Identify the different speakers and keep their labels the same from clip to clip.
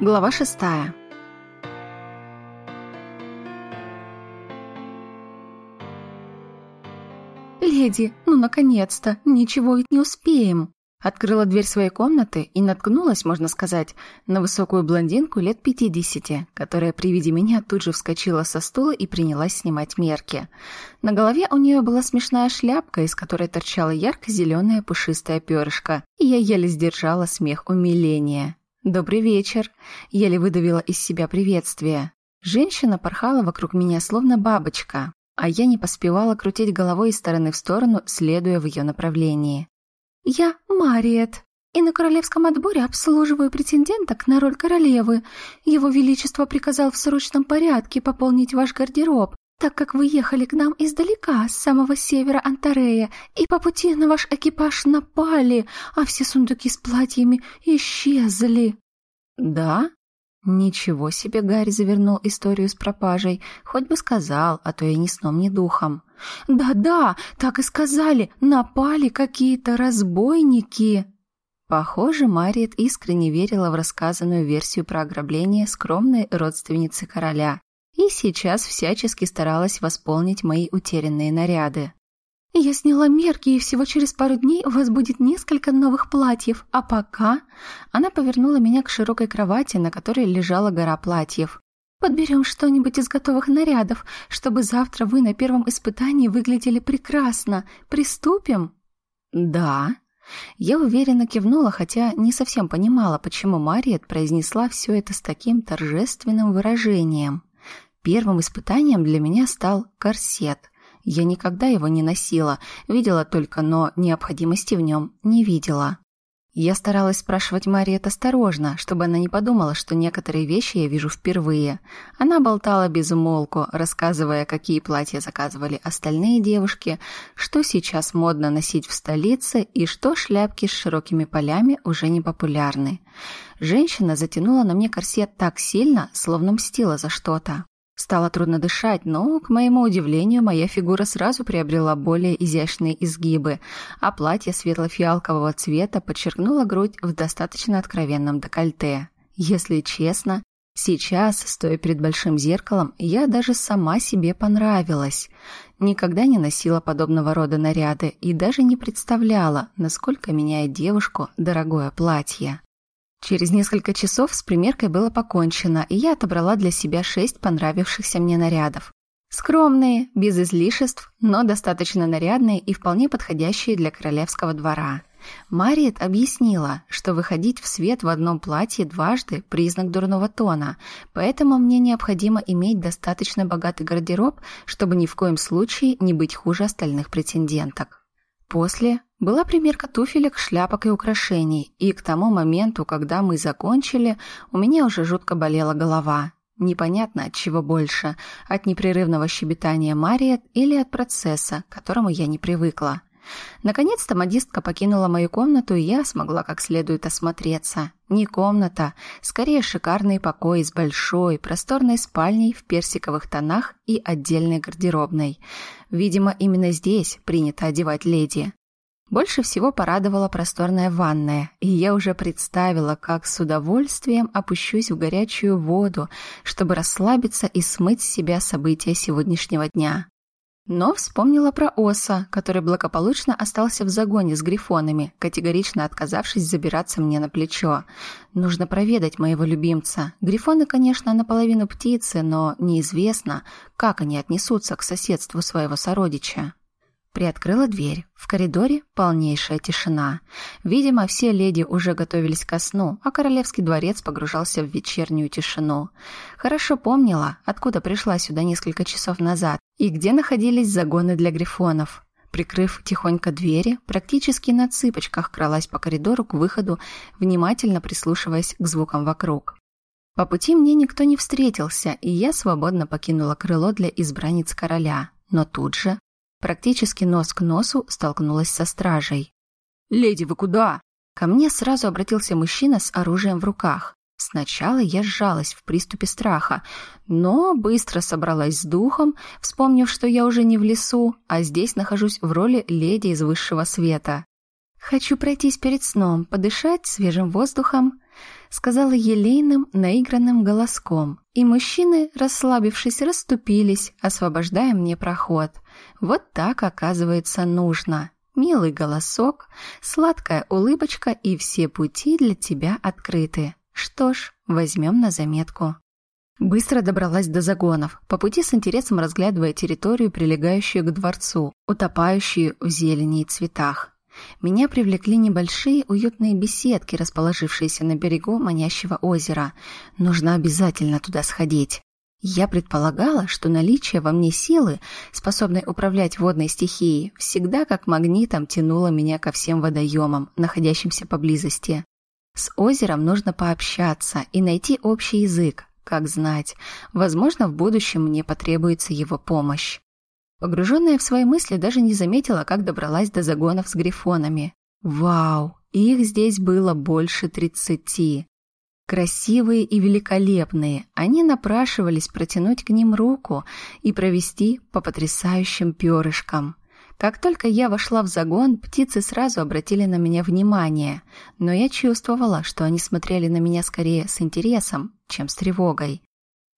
Speaker 1: Глава шестая. «Леди, ну наконец-то! Ничего ведь не успеем!» Открыла дверь своей комнаты и наткнулась, можно сказать, на высокую блондинку лет пятидесяти, которая при виде меня тут же вскочила со стула и принялась снимать мерки. На голове у нее была смешная шляпка, из которой торчала ярко-зеленая пушистая перышко, и я еле сдержала смех умиления. «Добрый вечер!» — еле выдавила из себя приветствие. Женщина порхала вокруг меня, словно бабочка, а я не поспевала крутить головой из стороны в сторону, следуя в ее направлении. «Я Мариет, и на королевском отборе обслуживаю претенденток на роль королевы. Его Величество приказал в срочном порядке пополнить ваш гардероб, так как вы ехали к нам издалека, с самого севера Антарея, и по пути на ваш экипаж напали, а все сундуки с платьями исчезли». «Да?» Ничего себе Гарри завернул историю с пропажей. Хоть бы сказал, а то и ни сном, ни духом. «Да-да, так и сказали, напали какие-то разбойники!» Похоже, Мариет искренне верила в рассказанную версию про ограбление скромной родственницы короля и сейчас всячески старалась восполнить мои утерянные наряды. «Я сняла мерки, и всего через пару дней у вас будет несколько новых платьев, а пока...» Она повернула меня к широкой кровати, на которой лежала гора платьев. Подберем что-нибудь из готовых нарядов, чтобы завтра вы на первом испытании выглядели прекрасно. Приступим?» «Да». Я уверенно кивнула, хотя не совсем понимала, почему Мариет произнесла все это с таким торжественным выражением. Первым испытанием для меня стал корсет. Я никогда его не носила, видела только, но необходимости в нем не видела. Я старалась спрашивать Мариет осторожно, чтобы она не подумала, что некоторые вещи я вижу впервые. Она болтала без умолку, рассказывая, какие платья заказывали остальные девушки, что сейчас модно носить в столице и что шляпки с широкими полями уже не популярны. Женщина затянула на мне корсет так сильно, словно мстила за что-то. Стало трудно дышать, но, к моему удивлению, моя фигура сразу приобрела более изящные изгибы, а платье светло-фиалкового цвета подчеркнуло грудь в достаточно откровенном декольте. Если честно, сейчас, стоя перед большим зеркалом, я даже сама себе понравилась. Никогда не носила подобного рода наряды и даже не представляла, насколько меняет девушку дорогое платье. Через несколько часов с примеркой было покончено, и я отобрала для себя шесть понравившихся мне нарядов. Скромные, без излишеств, но достаточно нарядные и вполне подходящие для королевского двора. Мариет объяснила, что выходить в свет в одном платье дважды – признак дурного тона, поэтому мне необходимо иметь достаточно богатый гардероб, чтобы ни в коем случае не быть хуже остальных претенденток. После была примерка туфелек, шляпок и украшений, и к тому моменту, когда мы закончили, у меня уже жутко болела голова. Непонятно от чего больше, от непрерывного щебетания Мариет или от процесса, к которому я не привыкла. Наконец-то модистка покинула мою комнату, и я смогла как следует осмотреться. Не комната, скорее шикарный покой с большой, просторной спальней в персиковых тонах и отдельной гардеробной. Видимо, именно здесь принято одевать леди. Больше всего порадовала просторная ванная, и я уже представила, как с удовольствием опущусь в горячую воду, чтобы расслабиться и смыть с себя события сегодняшнего дня. Но вспомнила про Оса, который благополучно остался в загоне с грифонами, категорично отказавшись забираться мне на плечо. Нужно проведать моего любимца. Грифоны, конечно, наполовину птицы, но неизвестно, как они отнесутся к соседству своего сородича. Приоткрыла дверь. В коридоре полнейшая тишина. Видимо, все леди уже готовились ко сну, а королевский дворец погружался в вечернюю тишину. Хорошо помнила, откуда пришла сюда несколько часов назад и где находились загоны для грифонов. Прикрыв тихонько двери, практически на цыпочках кралась по коридору к выходу, внимательно прислушиваясь к звукам вокруг. По пути мне никто не встретился, и я свободно покинула крыло для избранниц короля. Но тут же практически нос к носу столкнулась со стражей. «Леди, вы куда?» Ко мне сразу обратился мужчина с оружием в руках. Сначала я сжалась в приступе страха, но быстро собралась с духом, вспомнив, что я уже не в лесу, а здесь нахожусь в роли леди из высшего света. «Хочу пройтись перед сном, подышать свежим воздухом», сказала елейным, наигранным голоском, и мужчины, расслабившись, расступились, освобождая мне проход. Вот так, оказывается, нужно. Милый голосок, сладкая улыбочка и все пути для тебя открыты. Что ж, возьмем на заметку. Быстро добралась до загонов, по пути с интересом разглядывая территорию, прилегающую к дворцу, утопающую в зелени и цветах. Меня привлекли небольшие уютные беседки, расположившиеся на берегу манящего озера. Нужно обязательно туда сходить. Я предполагала, что наличие во мне силы, способной управлять водной стихией, всегда как магнитом тянуло меня ко всем водоемам, находящимся поблизости. С озером нужно пообщаться и найти общий язык, как знать. Возможно, в будущем мне потребуется его помощь. Погруженная в свои мысли, даже не заметила, как добралась до загонов с грифонами. Вау, их здесь было больше тридцати. Красивые и великолепные, они напрашивались протянуть к ним руку и провести по потрясающим перышкам. Как только я вошла в загон, птицы сразу обратили на меня внимание, но я чувствовала, что они смотрели на меня скорее с интересом, чем с тревогой.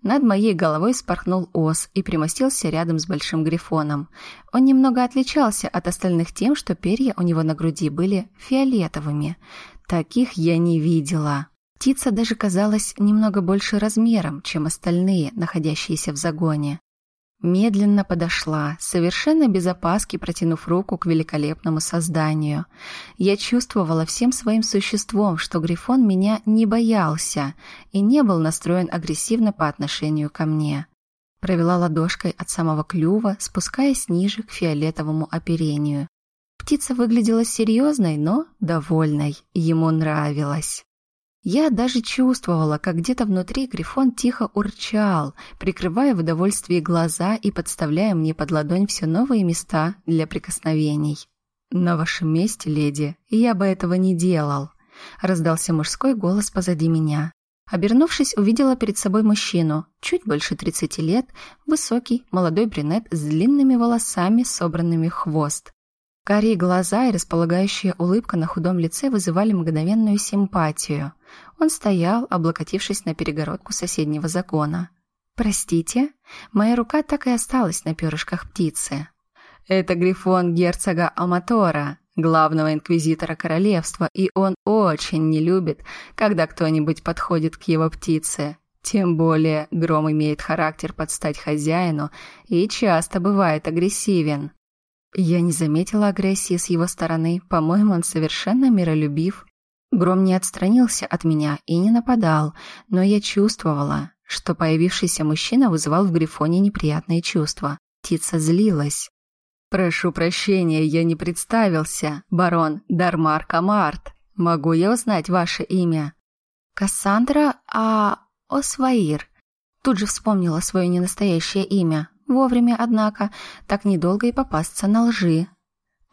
Speaker 1: Над моей головой спорхнул ос и примостился рядом с большим грифоном. Он немного отличался от остальных тем, что перья у него на груди были фиолетовыми. Таких я не видела. Птица даже казалась немного больше размером, чем остальные, находящиеся в загоне. Медленно подошла, совершенно без опаски протянув руку к великолепному созданию. Я чувствовала всем своим существом, что Грифон меня не боялся и не был настроен агрессивно по отношению ко мне. Провела ладошкой от самого клюва, спускаясь ниже к фиолетовому оперению. Птица выглядела серьезной, но довольной. Ему нравилось. Я даже чувствовала, как где-то внутри Грифон тихо урчал, прикрывая в удовольствии глаза и подставляя мне под ладонь все новые места для прикосновений. «На вашем месте, леди, я бы этого не делал», — раздался мужской голос позади меня. Обернувшись, увидела перед собой мужчину, чуть больше тридцати лет, высокий, молодой брюнет с длинными волосами, собранными в хвост. Карие глаза и располагающая улыбка на худом лице вызывали мгновенную симпатию. Он стоял, облокотившись на перегородку соседнего закона. «Простите, моя рука так и осталась на перышках птицы». «Это грифон герцога Аматора, главного инквизитора королевства, и он очень не любит, когда кто-нибудь подходит к его птице. Тем более гром имеет характер подстать хозяину и часто бывает агрессивен». Я не заметила агрессии с его стороны, по-моему, он совершенно миролюбив. Гром не отстранился от меня и не нападал, но я чувствовала, что появившийся мужчина вызывал в Грифоне неприятные чувства. Птица злилась. «Прошу прощения, я не представился, барон Дармар Камарт. Могу я узнать ваше имя?» «Кассандра А. Осваир». Тут же вспомнила свое ненастоящее имя. Вовремя, однако, так недолго и попасться на лжи.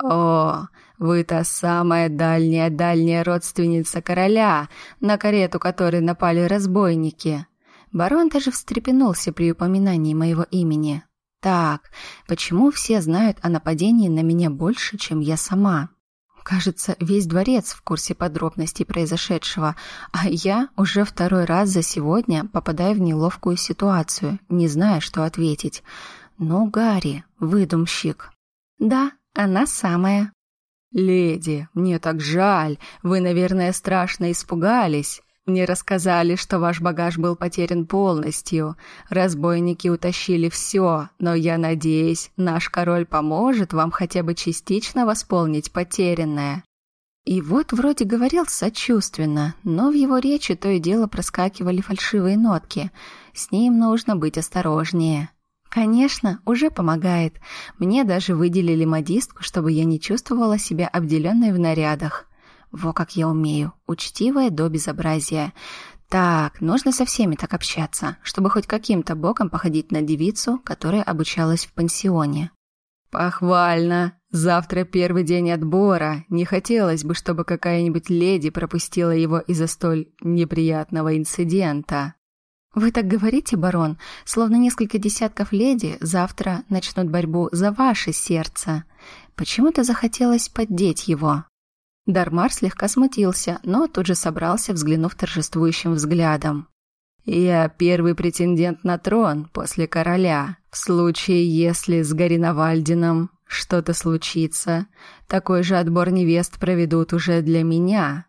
Speaker 1: «О, вы та самая дальняя-дальняя родственница короля, на карету которой напали разбойники». Барон даже встрепенулся при упоминании моего имени. «Так, почему все знают о нападении на меня больше, чем я сама?» Кажется, весь дворец в курсе подробностей произошедшего, а я уже второй раз за сегодня попадаю в неловкую ситуацию, не зная, что ответить. Ну, Гарри, выдумщик. Да, она самая. Леди, мне так жаль. Вы, наверное, страшно испугались. Мне рассказали, что ваш багаж был потерян полностью. Разбойники утащили все, но я надеюсь, наш король поможет вам хотя бы частично восполнить потерянное. И вот вроде говорил сочувственно, но в его речи то и дело проскакивали фальшивые нотки. С ним нужно быть осторожнее. Конечно, уже помогает. Мне даже выделили модистку, чтобы я не чувствовала себя обделенной в нарядах. Во как я умею, учтивая до безобразия. Так, нужно со всеми так общаться, чтобы хоть каким-то боком походить на девицу, которая обучалась в пансионе. Похвально. Завтра первый день отбора. Не хотелось бы, чтобы какая-нибудь леди пропустила его из-за столь неприятного инцидента. Вы так говорите, барон, словно несколько десятков леди завтра начнут борьбу за ваше сердце. Почему-то захотелось поддеть его. Дармар слегка смутился, но тут же собрался, взглянув торжествующим взглядом. «Я первый претендент на трон после короля. В случае, если с Гариновальдином что-то случится, такой же отбор невест проведут уже для меня.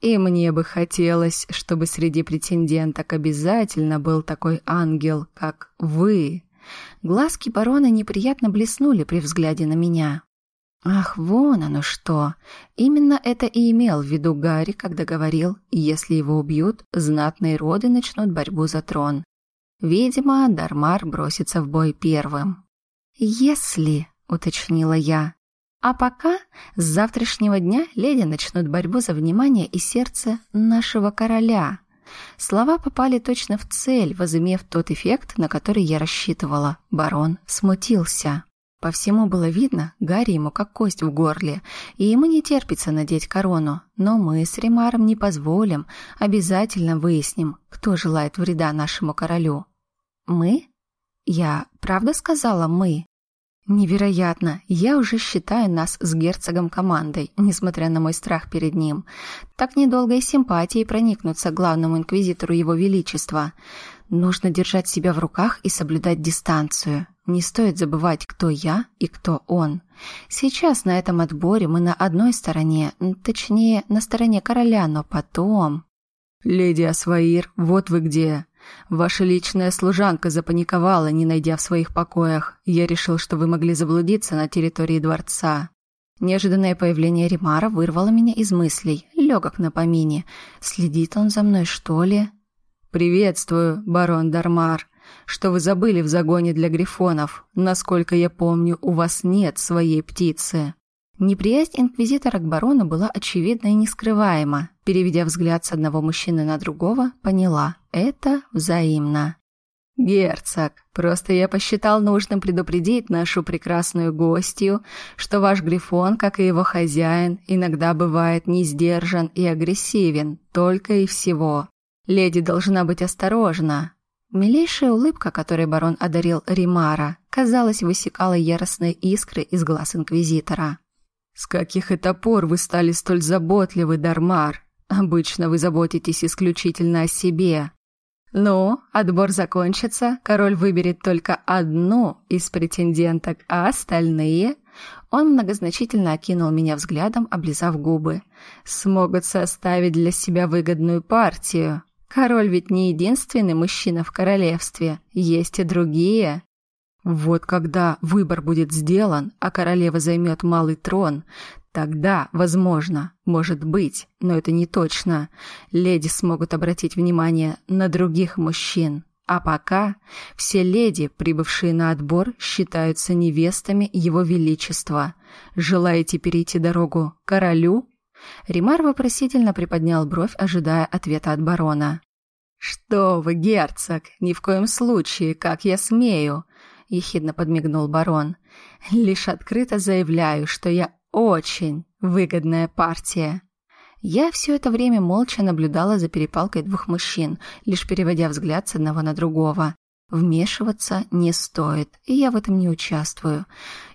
Speaker 1: И мне бы хотелось, чтобы среди претенденток обязательно был такой ангел, как вы». Глазки барона неприятно блеснули при взгляде на меня. Ах, вон оно что! Именно это и имел в виду Гарри, когда говорил, если его убьют, знатные роды начнут борьбу за трон. Видимо, Дармар бросится в бой первым. «Если», — уточнила я. «А пока с завтрашнего дня леди начнут борьбу за внимание и сердце нашего короля». Слова попали точно в цель, возымев тот эффект, на который я рассчитывала. Барон смутился. По всему было видно, Гарри ему как кость в горле, и ему не терпится надеть корону. Но мы с Ремаром не позволим, обязательно выясним, кто желает вреда нашему королю. Мы? Я правда сказала «мы»? Невероятно, я уже считаю нас с герцогом командой, несмотря на мой страх перед ним. Так недолго и симпатией проникнуться главному инквизитору его величества. Нужно держать себя в руках и соблюдать дистанцию. Не стоит забывать, кто я и кто он. Сейчас на этом отборе мы на одной стороне, точнее, на стороне короля, но потом... «Леди Асваир, вот вы где!» Ваша личная служанка запаниковала, не найдя в своих покоях. Я решил, что вы могли заблудиться на территории дворца. Неожиданное появление Римара вырвало меня из мыслей. Легок на помине. Следит он за мной, что ли? «Приветствую, барон Дармар. Что вы забыли в загоне для грифонов? Насколько я помню, у вас нет своей птицы». Неприязнь инквизитора к барону была очевидна и нескрываема. Переведя взгляд с одного мужчины на другого, поняла – это взаимно. «Герцог, просто я посчитал нужным предупредить нашу прекрасную гостью, что ваш Грифон, как и его хозяин, иногда бывает не сдержан и агрессивен, только и всего. Леди должна быть осторожна». Милейшая улыбка, которой барон одарил Римара, казалось, высекала яростные искры из глаз инквизитора. «С каких это пор вы стали столь заботливы, Дармар? Обычно вы заботитесь исключительно о себе. Ну, отбор закончится, король выберет только одну из претенденток, а остальные...» Он многозначительно окинул меня взглядом, облизав губы. «Смогут составить для себя выгодную партию. Король ведь не единственный мужчина в королевстве, есть и другие». Вот когда выбор будет сделан, а королева займет малый трон, тогда, возможно, может быть, но это не точно, леди смогут обратить внимание на других мужчин. А пока все леди, прибывшие на отбор, считаются невестами его величества. Желаете перейти дорогу королю? Римар вопросительно приподнял бровь, ожидая ответа от барона. «Что вы, герцог, ни в коем случае, как я смею!» ехидно подмигнул барон. Лишь открыто заявляю, что я очень выгодная партия. Я все это время молча наблюдала за перепалкой двух мужчин, лишь переводя взгляд с одного на другого. Вмешиваться не стоит, и я в этом не участвую.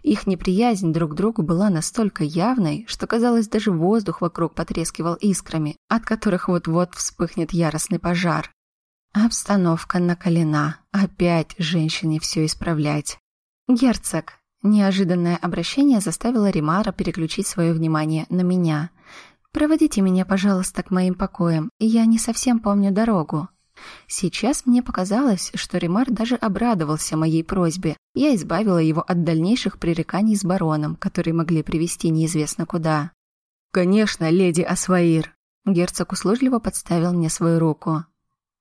Speaker 1: Их неприязнь друг к другу была настолько явной, что казалось, даже воздух вокруг потрескивал искрами, от которых вот-вот вспыхнет яростный пожар. Обстановка накалена. Опять женщине все исправлять. Герцог. Неожиданное обращение заставило Римара переключить свое внимание на меня. «Проводите меня, пожалуйста, к моим покоям, я не совсем помню дорогу». Сейчас мне показалось, что Римар даже обрадовался моей просьбе. Я избавила его от дальнейших пререканий с бароном, которые могли привести неизвестно куда. «Конечно, леди Асваир!» Герцог услужливо подставил мне свою руку.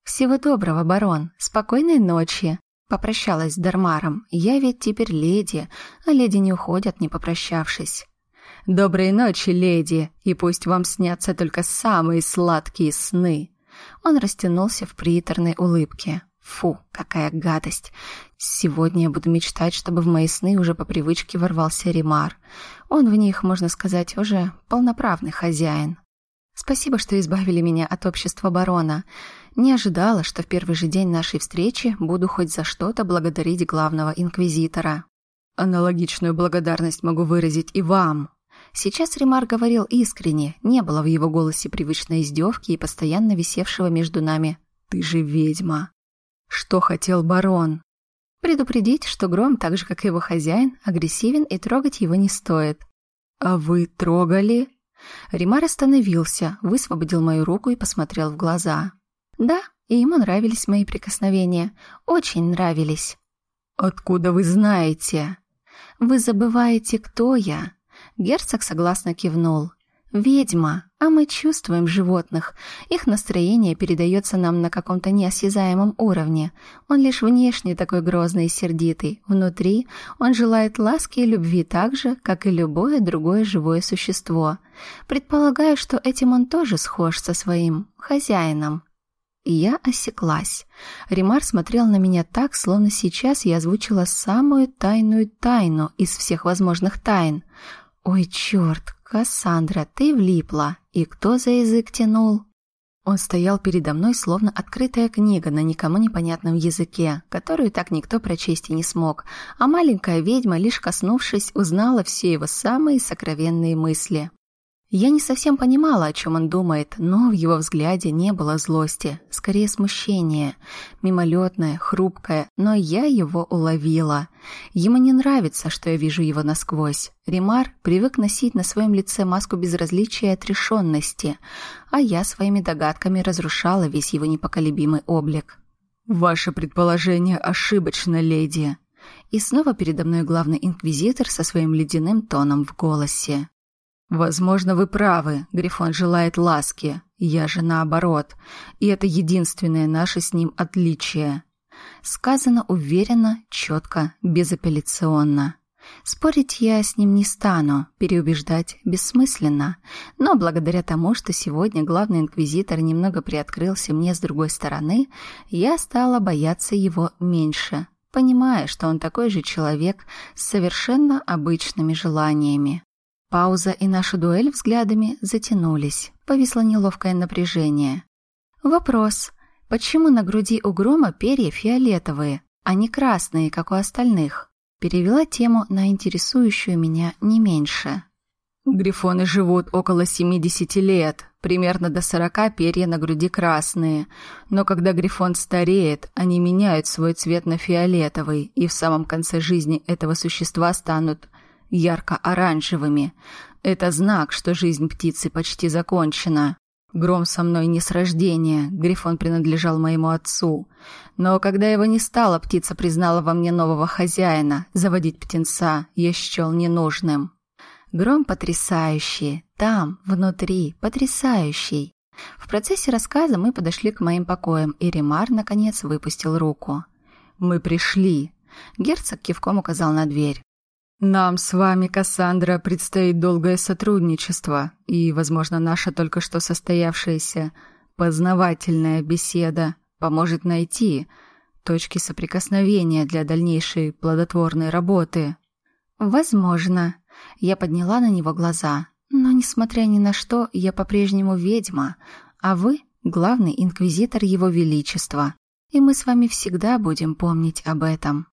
Speaker 1: «Всего доброго, барон. Спокойной ночи!» Попрощалась с Дармаром. «Я ведь теперь леди, а леди не уходят, не попрощавшись». «Доброй ночи, леди, и пусть вам снятся только самые сладкие сны!» Он растянулся в приторной улыбке. «Фу, какая гадость! Сегодня я буду мечтать, чтобы в мои сны уже по привычке ворвался Римар. Он в них, можно сказать, уже полноправный хозяин. Спасибо, что избавили меня от общества барона. Не ожидала, что в первый же день нашей встречи буду хоть за что-то благодарить главного инквизитора. Аналогичную благодарность могу выразить и вам. Сейчас Ремар говорил искренне, не было в его голосе привычной издевки и постоянно висевшего между нами «Ты же ведьма!» Что хотел барон? Предупредить, что Гром, так же как и его хозяин, агрессивен и трогать его не стоит. «А вы трогали?» Римар остановился, высвободил мою руку и посмотрел в глаза. «Да, и ему нравились мои прикосновения. Очень нравились». «Откуда вы знаете?» «Вы забываете, кто я». Герцог согласно кивнул. «Ведьма, а мы чувствуем животных. Их настроение передается нам на каком-то неосязаемом уровне. Он лишь внешне такой грозный и сердитый. Внутри он желает ласки и любви так же, как и любое другое живое существо. Предполагаю, что этим он тоже схож со своим хозяином». Я осеклась. Римар смотрел на меня так, словно сейчас я озвучила самую тайную тайну из всех возможных тайн. «Ой, черт, Кассандра, ты влипла. И кто за язык тянул?» Он стоял передо мной, словно открытая книга на никому непонятном языке, которую так никто прочесть и не смог, а маленькая ведьма, лишь коснувшись, узнала все его самые сокровенные мысли. Я не совсем понимала, о чем он думает, но в его взгляде не было злости, скорее смущение, мимолетное, хрупкое, но я его уловила. Ему не нравится, что я вижу его насквозь. Римар привык носить на своем лице маску безразличия и отрешенности, а я своими догадками разрушала весь его непоколебимый облик. «Ваше предположение ошибочно, леди», и снова передо мной главный инквизитор со своим ледяным тоном в голосе. «Возможно, вы правы. Грифон желает ласки. Я же наоборот. И это единственное наше с ним отличие». Сказано уверенно, четко, безапелляционно. Спорить я с ним не стану, переубеждать бессмысленно. Но благодаря тому, что сегодня главный инквизитор немного приоткрылся мне с другой стороны, я стала бояться его меньше, понимая, что он такой же человек с совершенно обычными желаниями. Пауза и наша дуэль взглядами затянулись. Повисло неловкое напряжение. Вопрос. Почему на груди у грома перья фиолетовые, а не красные, как у остальных? Перевела тему на интересующую меня не меньше. Грифоны живут около 70 лет, примерно до 40 перья на груди красные, но когда грифон стареет, они меняют свой цвет на фиолетовый, и в самом конце жизни этого существа станут ярко-оранжевыми. Это знак, что жизнь птицы почти закончена. Гром со мной не с рождения, Грифон принадлежал моему отцу. Но когда его не стало, птица признала во мне нового хозяина. Заводить птенца я счел ненужным. Гром потрясающий, там, внутри, потрясающий. В процессе рассказа мы подошли к моим покоям, и Ремар, наконец, выпустил руку. «Мы пришли», — герцог кивком указал на дверь. Нам с вами, Кассандра, предстоит долгое сотрудничество, и, возможно, наша только что состоявшаяся познавательная беседа поможет найти точки соприкосновения для дальнейшей плодотворной работы. Возможно. Я подняла на него глаза. Но, несмотря ни на что, я по-прежнему ведьма, а вы — главный инквизитор Его Величества. И мы с вами всегда будем помнить об этом.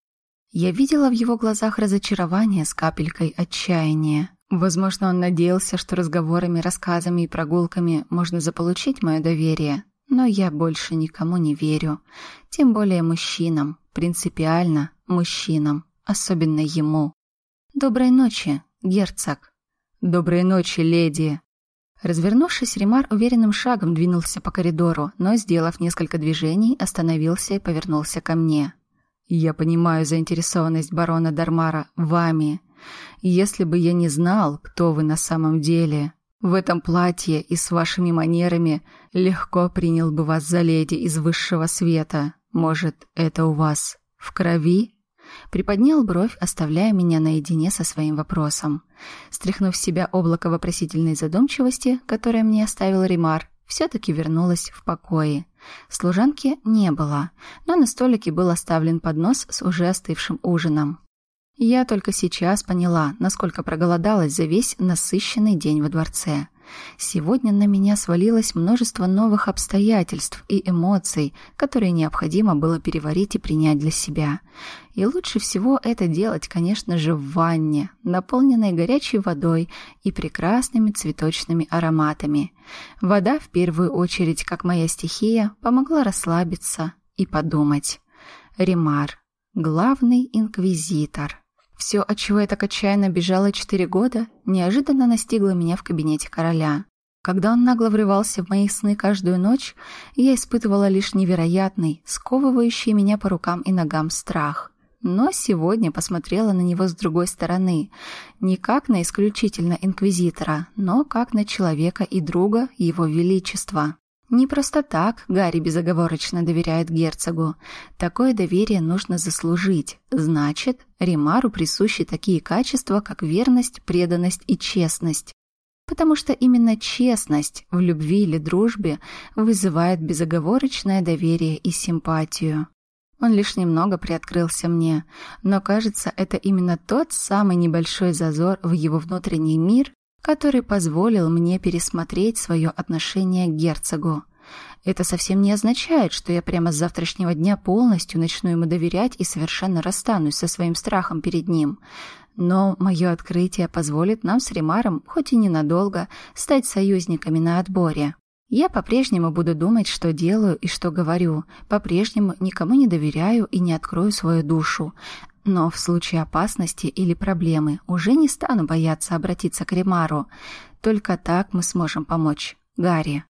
Speaker 1: Я видела в его глазах разочарование с капелькой отчаяния. Возможно, он надеялся, что разговорами, рассказами и прогулками можно заполучить мое доверие, но я больше никому не верю. Тем более мужчинам, принципиально мужчинам, особенно ему. «Доброй ночи, герцог». «Доброй ночи, леди». Развернувшись, Ремар уверенным шагом двинулся по коридору, но, сделав несколько движений, остановился и повернулся ко мне. Я понимаю заинтересованность барона Дармара вами. Если бы я не знал, кто вы на самом деле, в этом платье и с вашими манерами легко принял бы вас за леди из высшего света. Может, это у вас в крови? Приподнял бровь, оставляя меня наедине со своим вопросом. Стряхнув с себя облако вопросительной задумчивости, которое мне оставил Римар, все-таки вернулась в покое. Служанки не было, но на столике был оставлен поднос с уже остывшим ужином. Я только сейчас поняла, насколько проголодалась за весь насыщенный день во дворце. Сегодня на меня свалилось множество новых обстоятельств и эмоций, которые необходимо было переварить и принять для себя. И лучше всего это делать, конечно же, в ванне, наполненной горячей водой и прекрасными цветочными ароматами. Вода, в первую очередь, как моя стихия, помогла расслабиться и подумать. Ремар. Главный инквизитор. Все, от чего я так отчаянно бежала четыре года, неожиданно настигло меня в кабинете короля. Когда он нагло врывался в мои сны каждую ночь, я испытывала лишь невероятный, сковывающий меня по рукам и ногам страх. Но сегодня посмотрела на него с другой стороны, не как на исключительно инквизитора, но как на человека и друга его величества. Не просто так Гарри безоговорочно доверяет герцогу. Такое доверие нужно заслужить. Значит, Римару присущи такие качества, как верность, преданность и честность. Потому что именно честность в любви или дружбе вызывает безоговорочное доверие и симпатию. Он лишь немного приоткрылся мне, но кажется, это именно тот самый небольшой зазор в его внутренний мир, который позволил мне пересмотреть свое отношение к герцогу. Это совсем не означает, что я прямо с завтрашнего дня полностью начну ему доверять и совершенно расстанусь со своим страхом перед ним. Но мое открытие позволит нам с Ремаром, хоть и ненадолго, стать союзниками на отборе. Я по-прежнему буду думать, что делаю и что говорю, по-прежнему никому не доверяю и не открою свою душу. Но в случае опасности или проблемы уже не стану бояться обратиться к Ремару. Только так мы сможем помочь Гарри.